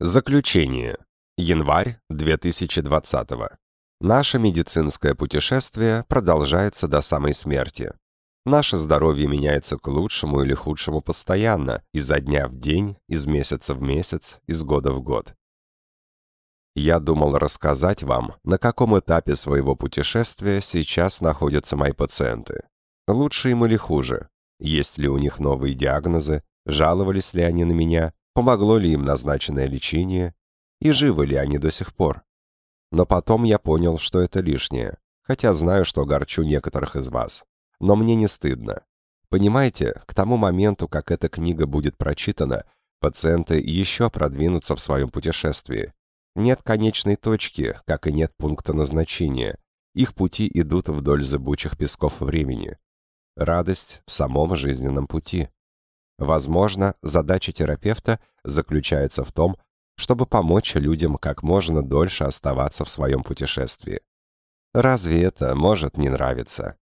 Заключение. Январь 2020. Наше медицинское путешествие продолжается до самой смерти. Наше здоровье меняется к лучшему или худшему постоянно, изо дня в день, из месяца в месяц, из года в год. Я думал рассказать вам, на каком этапе своего путешествия сейчас находятся мои пациенты. Лучше им или хуже? Есть ли у них новые диагнозы? Жаловались ли они на меня? Помогло ли им назначенное лечение? И живы ли они до сих пор? Но потом я понял, что это лишнее, хотя знаю, что огорчу некоторых из вас. Но мне не стыдно. Понимаете, к тому моменту, как эта книга будет прочитана, пациенты еще продвинутся в своем путешествии. Нет конечной точки, как и нет пункта назначения. Их пути идут вдоль зыбучих песков времени. Радость в самом жизненном пути. Возможно, задача терапевта заключается в том, чтобы помочь людям как можно дольше оставаться в своем путешествии. Разве это может не нравиться?